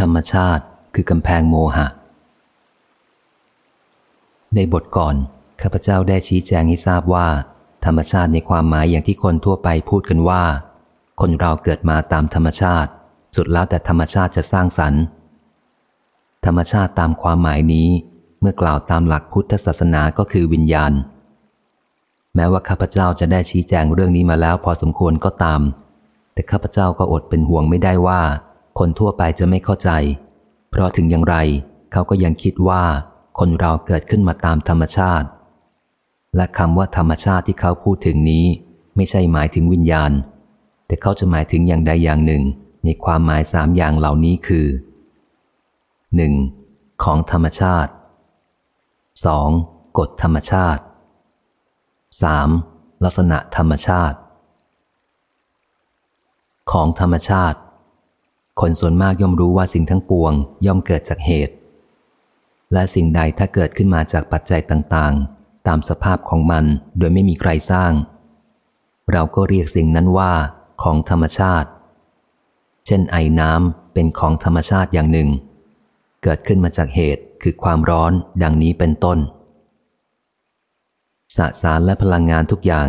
ธรรมชาติคือกำแพงโมหะ ในบทก่อน ข้าพเจ้าได้ชี้แจงให้ทราบว่า ธรรมชาติในความหมายอย่างที่คนทั่วไปพูดกันว่า คนเราเกิดมาตามธรรมชาติ สุดแล้วแต่ธรรมชาติจะสร้างสรรค์ ธรรมชาติตามความหมายนี้ เมื่อกล่าวตามหลักพุทธศาสนาก็คือวิญญาณ แม้ว่าข้าพเจ้าจะได้ชี้แจงเรื่องนี้มาแล้วพอสมควรก็ตาม แต่ข้าพเจ้าก็อดเป็นห่วงไม่ได้ว่า คนทั่วไปจะไม่เข้าใจ เพราะถึงอย่างไร เขาก็ยังคิดว่า คนเราเกิดขึ้นมาตามธรรมชาติ และคำว่าธรรมชาติที่เขาพูดถึงนี้ ไม่ใช่หมายถึงวิญญาณ แต่เขาจะหมายถึงอย่างใดอย่างหนึ่ง ในความหมายสามอย่างเหล่านี้คือ 1. ของธรรมชาติ 2. กฎธรรมชาติ 3. ลักษณะธรรมชาติ ของธรรมชาติ คนส่วนมากย่อมรู้ว่าสิ่งทั้งปวง ย่อมเกิดจากเหตุ และสิ่งใดถ้าเกิดขึ้นมาจากปัจจัยต่างๆ ตามสภาพของมันโดยไม่มีใครสร้าง เราก็เรียกสิ่งนั้นว่า ของธรรมชาติ เช่นไอน้ำเป็นของธรรมชาติอย่างหนึ่ง เกิดขึ้นมาจากเหตุคือความร้อนดังนี้เป็นต้นสสารและพลังงานทุกอย่าง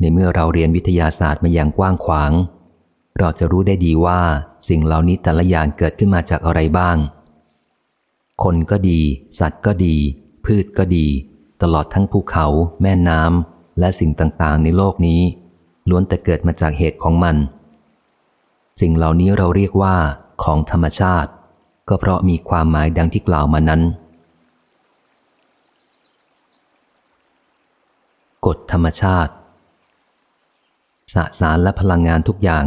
ในเมื่อเราเรียนวิทยาศาสตร์มาอย่างกว้างขวาง เราจะรู้ได้ดีว่า สิ่งเหล่านี้แต่ละอย่างเกิดขึ้นมาจากอะไรบ้าง คนก็ดี สัตว์ก็ดี พืชก็ดี ตลอดทั้งภูเขา แม่น้ำและสิ่งต่างๆ ในโลกนี้ ล้วนแต่เกิดมาจากเหตุของมัน สิ่งเหล่านี้เราเรียกว่า ของธรรมชาติ ก็เพราะมีความหมายดังที่กล่าวมานั้น กฎธรรมชาติสสารและพลังงานทุกอย่าง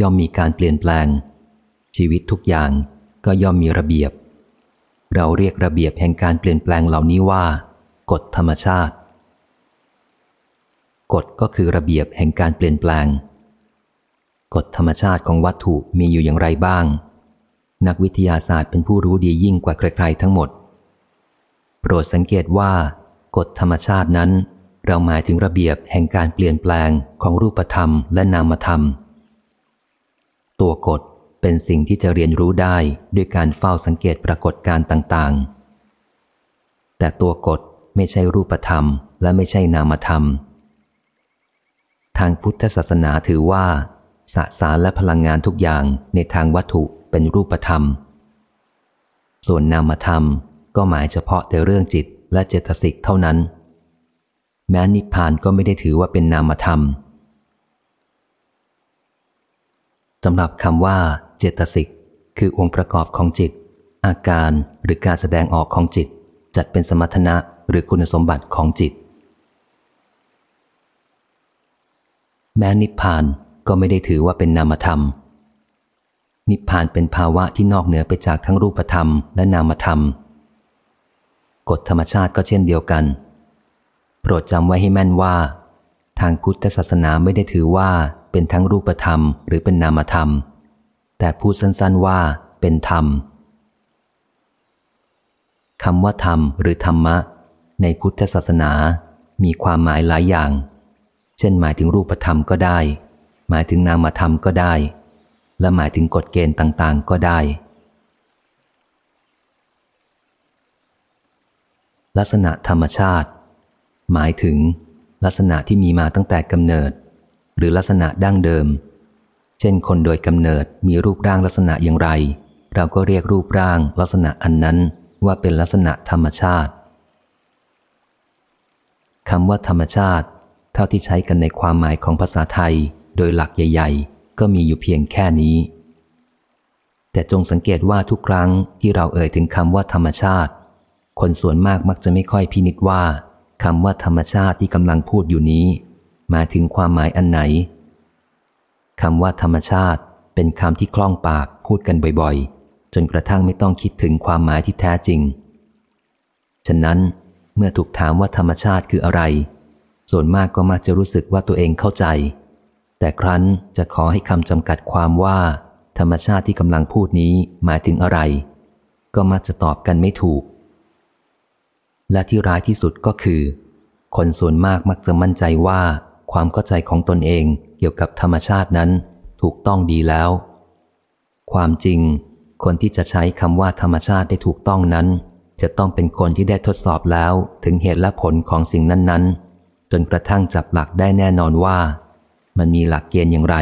ย่อมมีการเปลี่ยนแปลง ชีวิตทุกอย่างก็ย่อมมีระเบียบ เราเรียกระเบียบแห่งการเปลี่ยนแปลงเหล่านี้ว่า กฎธรรมชาติ กฎก็คือระเบียบแห่งการเปลี่ยนแปลง กฎธรรมชาติของวัตถุมีอยู่อย่างไรบ้าง นักวิทยาศาสตร์เป็นผู้รู้ดียิ่งกว่าใครๆทั้งหมด โปรดสังเกตว่า กฎธรรมชาตินั้น เราหมายถึงระเบียบแห่งการเปลี่ยนแปลงของรูปธรรมและนามธรรม ตัวกฎ เป็นสิ่งที่จะเรียนรู้ได้ด้วยการเฝ้าสังเกตปรากฏการต่างๆ แต่ตัวกฎไม่ใช่รูปธรรม และไม่ใช่นามธรรม ทางพุทธศาสนาถือว่า สสารและพลังงานทุกอย่างในทางวัตถุเป็นรูปธรรม ส่วนนามธรรมก็หมายเฉพาะแต่เรื่องจิตและเจตสิกเท่านั้น แม้นิพพานก็ไม่ได้ถือว่าเป็นนามธรรมสำหรับคำว่า เจตสิก คือองค์ประกอบของจิต อาการหรือการแสดงออกของจิต จัดเป็นสมรรถนะหรือคุณสมบัติของจิต แม้นิพพานก็ไม่ได้ถือว่าเป็นนามธรรม นิพพานเป็นภาวะที่นอกเหนือไปจากทั้งรูปธรรมและนามธรรม กฎธรรมชาติก็เช่นเดียวกัน โปรดจำไว้ให้แม่นว่า ทางพุทธศาสนาไม่ได้ถือว่าเป็นทั้งรูปธรรมหรือเป็นนามธรรม แต่พูดสั้นๆว่าเป็นธรรมคำว่าธรรมหรือธรรมะ ในพุทธศาสนา มีความหมายหลายอย่าง เช่นหมายถึงรูปธรรมก็ได้ หมายถึงนามธรรมก็ได้ และหมายถึงกฎเกณฑ์ต่างๆ ก็ได้ ลักษณะธรรมชาติ หมายถึง ลักษณะที่มีมาตั้งแต่กำเนิด หรือลักษณะดั้งเดิม เช่นคนโดยกำเนิดมีรูปร่างลักษณะอย่างไร เราก็เรียกรูปร่างลักษณะอันนั้นว่าเป็นลักษณะธรรมชาติคำว่าธรรมชาติ เท่าที่ใช้กันในความหมายของภาษาไทย โดยหลักใหญ่ ๆ ก็มีอยู่เพียงแค่นี้ แต่จงสังเกตว่าทุกครั้งที่เราเอ่ยถึงคำว่าธรรมชาติ คนส่วนมากมักจะไม่ค่อยพินิษว่าคำว่าธรรมชาติที่กำลังพูดอยู่นี้ มาถึงความหมายอันไหน คำว่าธรรมชาติ เป็นคำที่คล่องปากพูดกันบ่อยๆ จนกระทั่งไม่ต้องคิดถึงความหมายที่แท้จริง ฉะนั้นเมื่อถูกถามว่าธรรมชาติคืออะไร ส่วนมากก็มักจะรู้สึกว่าตัวเองเข้าใจ แต่ครั้นจะขอให้คำจำกัดความว่า ธรรมชาติที่กำลังพูดนี้หมายถึงอะไร ก็มักจะตอบกันไม่ถูก และที่ร้ายที่สุดก็คือ คนส่วนมากมักจะมั่นใจว่า ความเข้าใจของตนเองเกี่ยวกับธรรมชาตินั้น ถูกต้องดีแล้ว ความจริง คนที่จะใช้คำว่าธรรมชาติได้ถูกต้องนั้น จะต้องเป็นคนที่ได้ทดสอบแล้วถึงเหตุและผลของสิ่งนั้น ๆ จนกระทั่งจับหลักได้แน่นอนว่า มันมีหลักเกณฑ์อย่างไร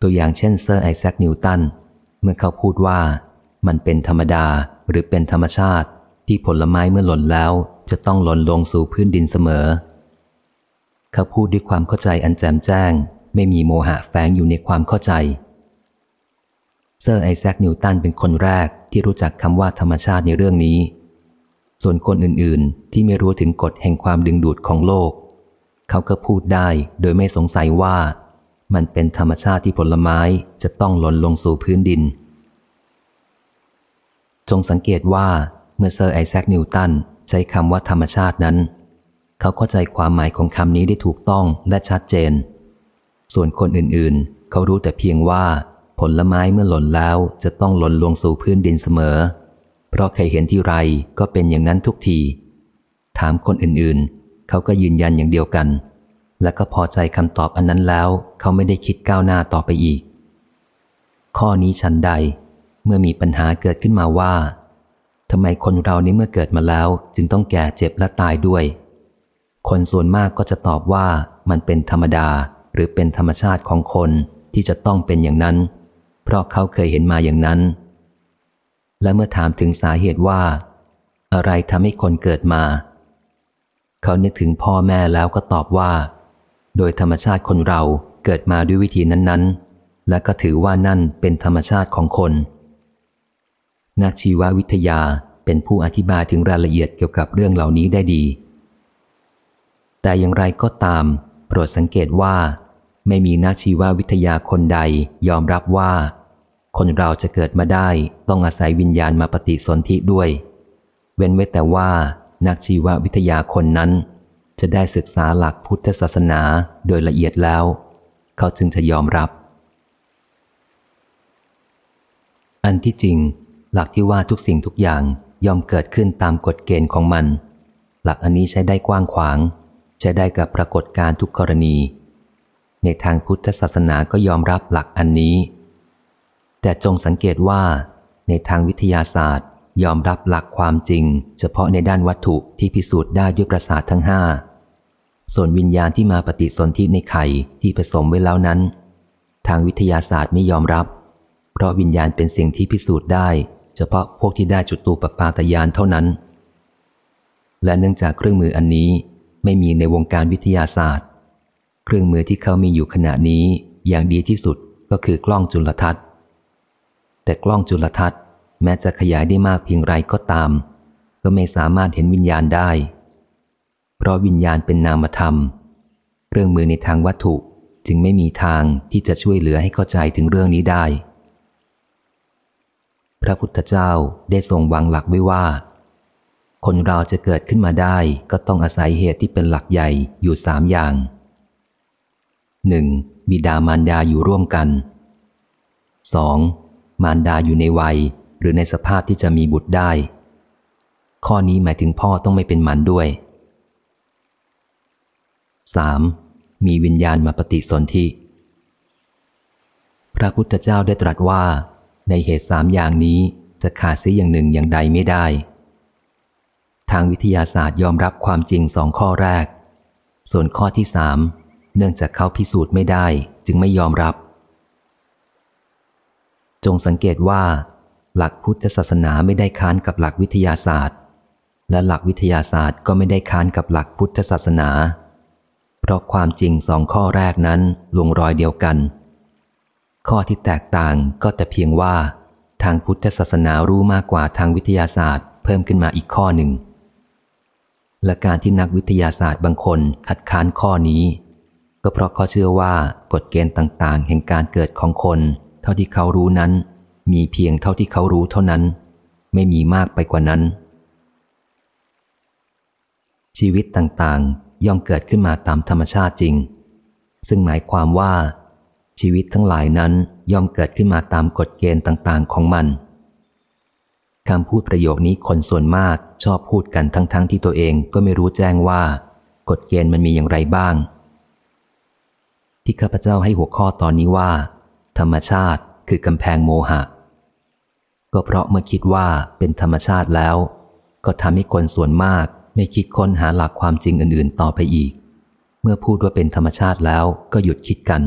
ตัวอย่างเช่นเซอร์ไอแซคนิวตันเมื่อเขาพูดว่า มันเป็นธรรมดาหรือเป็นธรรมชาติที่ผลไม้เมื่อหล่นแล้วจะต้องหล่นลงสู่พื้นดินเสมอ เขาพูดด้วยความเข้าใจอันแจ่มแจ้ง ไม่มีโมหะแฝงอยู่ในความเข้าใจ เซอร์ไอแซคนิวตันเป็นคนแรกที่รู้จักคำว่าธรรมชาติในเรื่องนี้ ส่วนคนอื่นๆ ที่ไม่รู้ถึงกฎแห่งความดึงดูดของโลก เขาก็พูดได้โดยไม่สงสัยว่า มันเป็นธรรมชาติที่ผลไม้จะต้องหล่นลงสู่พื้นดิน จงสังเกตว่าเมื่อเซอร์ไอแซคนิวตันใช้คำว่าธรรมชาตินั้น เขาเข้าใจความหมายของคำนี้ได้ถูกต้องและชัดเจน ส่วนคนอื่นๆ เขารู้แต่เพียงว่า ผลไม้เมื่อหล่นแล้วจะต้องหล่นลงสู่พื้นดินเสมอ เพราะใครเห็นที่ไรก็เป็นอย่างนั้นทุกที ถามคนอื่นๆ เขาก็ยืนยันอย่างเดียวกัน และก็พอใจคำตอบอันนั้นแล้ว เขาไม่ได้คิดก้าวหน้าต่อไปอีก ข้อนี้ชันใด เมื่อมีปัญหาเกิดขึ้นมาว่าทำไมคนเรานี้เมื่อเกิดมาแล้วจึงต้องแก่เจ็บและตายด้วย คนส่วนมากก็จะตอบว่ามันเป็นธรรมดาหรือเป็นธรรมชาติของคนที่จะต้องเป็นอย่างนั้น เพราะเขาเคยเห็นมาอย่างนั้น และเมื่อถามถึงสาเหตุว่า อะไรทำให้คนเกิดมา เขานึกถึงพ่อแม่แล้วก็ตอบว่า โดยธรรมชาติคนเราเกิดมาด้วยวิธีนั้นๆ และก็ถือว่านั่นเป็นธรรมชาติของคน นักชีววิทยาเป็นผู้อธิบายถึงรายละเอียดเกี่ยวกับเรื่องเหล่านี้ได้ดี แต่อย่างไรก็ตาม โปรดสังเกตว่า ไม่มีนักชีววิทยาคนใดยอมรับว่า คนเราจะเกิดมาได้ต้องอาศัยวิญญาณมาปฏิสนธิด้วย เว้นไว้แต่ว่านักชีววิทยาคนนั้น จะได้ศึกษาหลักพุทธศาสนาโดยละเอียดแล้ว เขาจึงจะยอมรับ อันที่จริง หลักที่ว่าทุกสิ่งทุกอย่างยอมเกิดขึ้นตามกฎเกณฑ์ของมัน หลักอันนี้ใช้ได้กว้างขวาง ใช้ได้กับปรากฏการทุกกรณี ในทางพุทธศาสนาก็ยอมรับหลักอันนี้ แต่จงสังเกตว่า ในทางวิทยาศาสตร์ ยอมรับหลักความจริง เฉพาะในด้านวัตถุที่พิสูจน์ได้ด้วยประสาททั้งห้าส่วนวิญญาณที่มาปฏิสนธิในไข่ที่ผสมไว้แล้วนั้น ทางวิทยาศาสตร์ไม่ยอมรับ เพราะวิญญาณเป็นสิ่งที่พิสูจน์ได้ เฉพาะพวกที่ได้จุดตูปปาตยานเท่านั้น และเนื่องจากเครื่องมืออันนี้ ไม่มีในวงการวิทยาศาสตร์ เครื่องมือที่เขามีอยู่ขณะนี้อย่างดีที่สุดก็คือกล้องจุลทรรศน์ แต่กล้องจุลทรรศน์แม้จะขยายได้มากเพียงไรก็ตาม ก็ไม่สามารถเห็นวิญญาณได้ เพราะวิญญาณเป็นนามธรรมเรื่องมือในทางวัตถุจึงไม่มีทางที่จะช่วยเหลือให้เข้าใจถึงเรื่องนี้ได้ พระพุทธเจ้าได้ทรงวางหลักไว้ว่า คนเราจะเกิดขึ้นมาได้ก็ต้องอาศัยเหตุที่เป็นหลักใหญ่อยู่สามอย่างหนึ่งบิดามารดาอยู่ร่วมกันสองมารดาอยู่ในวัยหรือในสภาพที่จะมีบุตรได้ ข้อนี้หมายถึงพ่อต้องไม่เป็นมันด้วย 3. มีวิญญาณมาปฏิสนธิ พระพุทธเจ้าได้ตรัสว่า ในเหตุสามอย่างนี้จะขาดเสียอย่างหนึ่งอย่างใดไม่ได้ ทางวิทยาศาสตร์ยอมรับความจริงสองข้อแรก ส่วนข้อที่สามเนื่องจากเขาพิสูจน์ไม่ได้ จึงไม่ยอมรับ จงสังเกตว่า หลักพุทธศาสนาไม่ได้ค้านกับหลักวิทยาศาสตร์ และหลักวิทยาศาสตร์ก็ไม่ได้ค้านกับหลักพุทธศาสนา เพราะความจริงสองข้อแรกนั้นลงรอยเดียวกัน ข้อที่แตกต่างก็แต่เพียงว่า ทางพุทธศาสนารู้มากกว่าทางวิทยาศาสตร์ เพิ่มขึ้นมาอีกข้อหนึ่ง และการที่นักวิทยาศาสตร์บางคนขัดค้านข้อนี้ ก็เพราะเขาเชื่อว่ากฎเกณฑ์ต่างๆ แห่งการเกิดของคน เท่าที่เขารู้นั้น มีเพียงเท่าที่เขารู้เท่านั้น ไม่มีมากไปกว่านั้น ชีวิตต่างๆ ย่อมเกิดขึ้นมาตามธรรมชาติจริง ซึ่งหมายความว่า ชีวิตทั้งหลายนั้นย่อมเกิดขึ้นมาตามกฎเกณฑ์ต่างๆ ของมันคำพูดประโยคนี้คนส่วนมาก ชอบพูดกันทั้งๆทที่ตัวเองก็ไม่รู้แจ้งว่า กฎเกณฑ์มันมีอย่างไรบ้าง ที่ข้าพเจ้าให้หัวข้อตอนนี้ว่า ธรรมชาติคือกำแพงโมหะ ก็เพราะเมื่อคิดว่าเป็นธรรมชาติแล้ว ก็ทำให้คนส่วนมากไม่คิดค้นหาหลักความจริงอื่นๆ ต่อไปอีก เมื่อพูดว่าเป็นธรรมชาติแล้วก็หยุดคิดกัน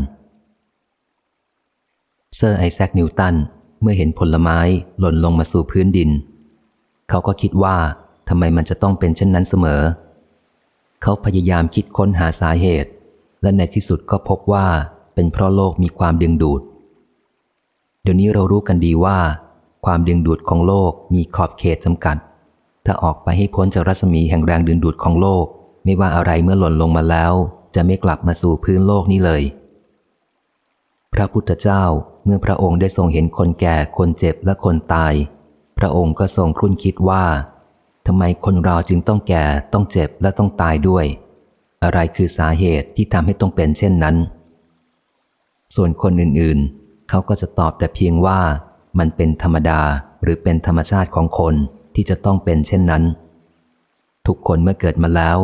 เซอร์ไอแซคนิวตันเมื่อเห็นผลไม้หล่นลงมาสู่พื้นดิน เขาก็คิดว่า ทำไมมันจะต้องเป็นเช่นนั้นเสมอ เขาพยายามคิดค้นหาสาเหตุ และในที่สุดก็พบว่าเป็นเพราะโลกมีความดึงดูด เดี๋ยวนี้เรารู้กันดีว่า ความดึงดูดของโลกมีขอบเขตจำกัด ถ้าออกไปให้พ้นจากรัศมีแห่งแรงดึงดูดของโลก ไม่ว่าอะไรเมื่อหล่นลงมาแล้ว จะไม่กลับมาสู่พื้นโลกนี้เลย พระพุทธเจ้าเมื่อพระองค์ได้ทรงเห็นคนแก่คนเจ็บและคนตาย พระองค์ก็ทรงครุ่นคิดว่า ทำไมคนเราจึงต้องแก่ต้องเจ็บและต้องตายด้วย อะไรคือสาเหตุที่ทำให้ต้องเป็นเช่นนั้น ส่วนคนอื่นๆ เขาก็จะตอบแต่เพียงว่า มันเป็นธรรมดาหรือเป็นธรรมชาติของคนที่จะต้องเป็นเช่นนั้น ทุกคนเมื่อเกิดมาแล้ว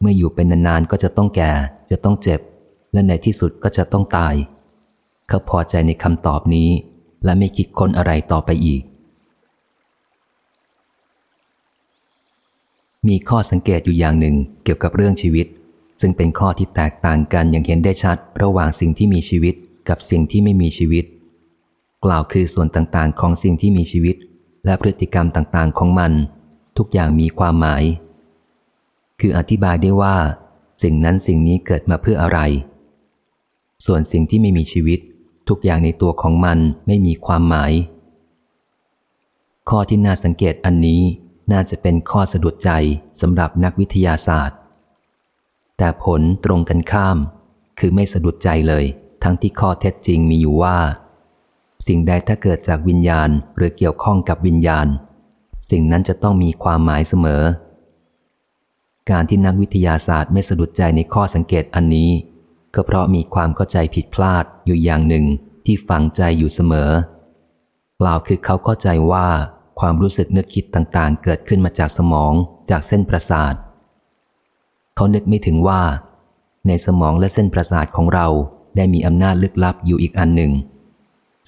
เมื่ออยู่เป็นนานๆก็จะต้องแก่ จะต้องเจ็บ และในที่สุดก็จะต้องตาย เขาพอใจในคำตอบนี้ และไม่คิดค้นอะไรต่อไปอีก มีข้อสังเกตอยู่อย่างหนึ่งเกี่ยวกับเรื่องชีวิต ซึ่งเป็นข้อที่แตกต่างกันอย่างเห็นได้ชัด ระหว่างสิ่งที่มีชีวิตกับสิ่งที่ไม่มีชีวิต กล่าวคือส่วนต่างๆ ของสิ่งที่มีชีวิต และพฤติกรรมต่างๆ ของมัน ทุกอย่างมีความหมาย คืออธิบายได้ว่า สิ่งนั้นสิ่งนี้เกิดมาเพื่ออะไร ส่วนสิ่งที่ไม่มีชีวิต ทุกอย่างในตัวของมันไม่มีความหมาย ข้อที่น่าสังเกตอันนี้ น่าจะเป็นข้อสะดุดใจสำหรับนักวิทยาศาสตร์ แต่ผลตรงกันข้าม คือไม่สะดุดใจเลย ทั้งที่ข้อเท็จจริงมีอยู่ว่า สิ่งใดถ้าเกิดจากวิญญาณหรือเกี่ยวข้องกับวิญญาณ สิ่งนั้นจะต้องมีความหมายเสมอ การที่นักวิทยาศาสตร์ไม่สะดุดใจในข้อสังเกตอันนี้ ก็เพราะมีความเข้าใจผิดพลาดอยู่อย่างหนึ่งที่ฝังใจอยู่เสมอ กล่าวคือเขาเข้าใจว่า ความรู้สึกนึกคิดต่างๆ เกิดขึ้นมาจากสมองจากเส้นประสาท เขานึกไม่ถึงว่า ในสมองและเส้นประสาทของเราได้มีอำนาจลึกลับอยู่อีกอันหนึ่ง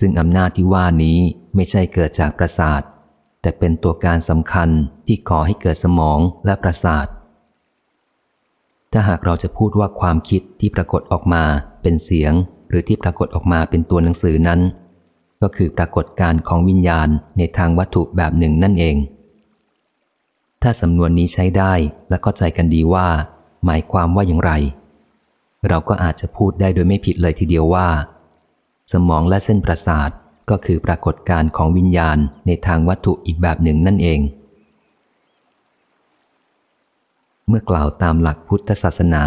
ซึ่งอำนาจที่ว่านี้ไม่ใช่เกิดจากประสาท แต่เป็นตัวการสำคัญที่ก่อให้เกิดสมองและประสาท ถ้าหากเราจะพูดว่าความคิดที่ปรากฏออกมาเป็นเสียง หรือที่ปรากฏออกมาเป็นตัวหนังสือนั้น ก็คือปรากฏการของวิญญาณในทางวัตถุแบบหนึ่งนั่นเอง ถ้าสำนวนนี้ใช้ได้และเข้าใจกันดีว่า หมายความว่าอย่างไร เราก็อาจจะพูดได้โดยไม่ผิดเลยทีเดียวว่า สมองและเส้นประสาทก็คือปรากฏการของวิญญาณในทางวัตถุอีกแบบหนึ่งนั่นเอง เมื่อกล่าวตามหลักพุทธศาสนา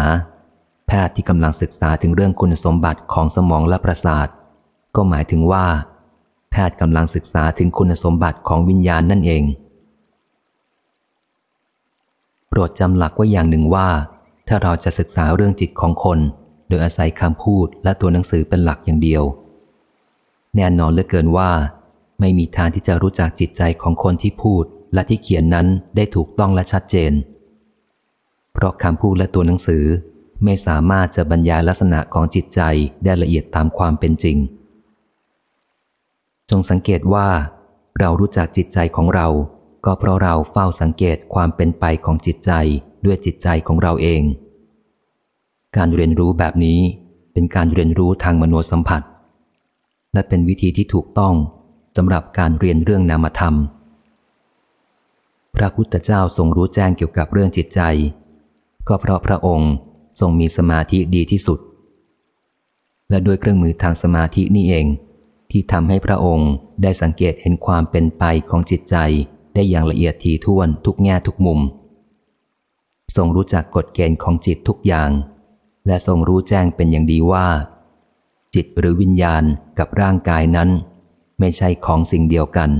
แพทย์ที่กำลังศึกษาถึงเรื่องคุณสมบัติของสมองและประสาท ก็หมายถึงว่า ทย์กำลังศึกษาถึงคุณสมบัติของวิญญาณนั่นเอง โปรดจำหลักไว้อย่างหนึ่งว่า ถ้าเราจะศึกษาเรื่องจิตของคน โดยอาศัยคำพูดและตัวหนังสือเป็นหลักอย่างเดียว แน่นอนเหลือเกินว่า ไม่มีทางที่จะรู้จักจิตใจของคนที่พูดและที่เขียนนั้นได้ถูกต้องและชัดเจน เพราะคำพูดและตัวหนังสือไม่สามารถจะบรรยายลักษณะของจิตใจได้ละเอียดตามความเป็นจริง จงสังเกตว่า เรารู้จักจิตใจของเรา ก็เพราะเราเฝ้าสังเกตความเป็นไปของจิตใจด้วยจิตใจของเราเอง การเรียนรู้แบบนี้เป็นการเรียนรู้ทางมโนสัมผัส และเป็นวิธีที่ถูกต้องสำหรับการเรียนเรื่องนามธรรม พระพุทธเจ้าทรงรู้แจ้งเกี่ยวกับเรื่องจิตใจ ก็เพราะพระองค์ทรงมีสมาธิดีที่สุด และด้วยเครื่องมือทางสมาธินี่เอง ที่ทำให้พระองค์ได้สังเกตเห็นความเป็นไปของจิตใจได้อย่างละเอียดถี่ถ้วนทุกแง่ทุกมุม ทรงรู้จักกฎเกณฑ์ของจิตทุกอย่าง และทรงรู้แจ้งเป็นอย่างดีว่า จิตหรือวิญญาณกับร่างกายนั้น ไม่ใช่ของสิ่งเดียวกัน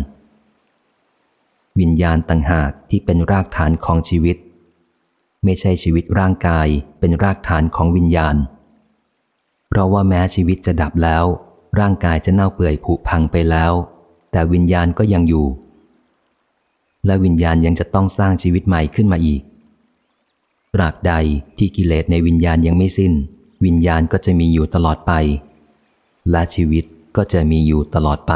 วิญญาณต่างหากที่เป็นรากฐานของชีวิต ไม่ใช่ชีวิตร่างกายเป็นรากฐานของวิญญาณ เพราะว่าแม้ชีวิตจะดับแล้ว ร่างกายจะเน่าเปื่อยผุพังไปแล้ว แต่วิญญาณก็ยังอยู่ และวิญญาณยังจะต้องสร้างชีวิตใหม่ขึ้นมาอีกตราบใดที่กิเลสในวิญญาณยังไม่สิ้น วิญญาณก็จะมีอยู่ตลอดไป และชีวิตก็จะมีอยู่ตลอดไป